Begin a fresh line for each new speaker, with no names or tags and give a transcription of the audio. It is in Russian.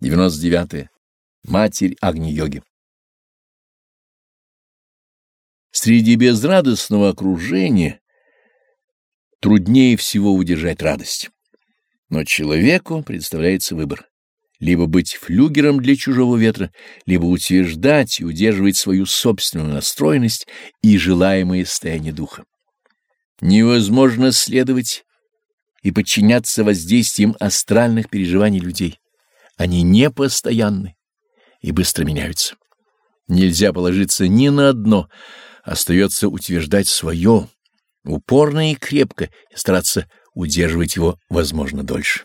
99. -е. Матерь Агни-йоги. Среди безрадостного окружения труднее всего удержать радость. Но человеку представляется выбор. Либо быть флюгером для чужого ветра, либо утверждать и удерживать свою собственную настроенность и желаемое состояние духа. Невозможно следовать и подчиняться воздействиям астральных переживаний людей. Они непостоянны и быстро меняются. Нельзя положиться ни на одно, остается утверждать свое, упорно и крепко, и стараться удерживать его, возможно, дольше.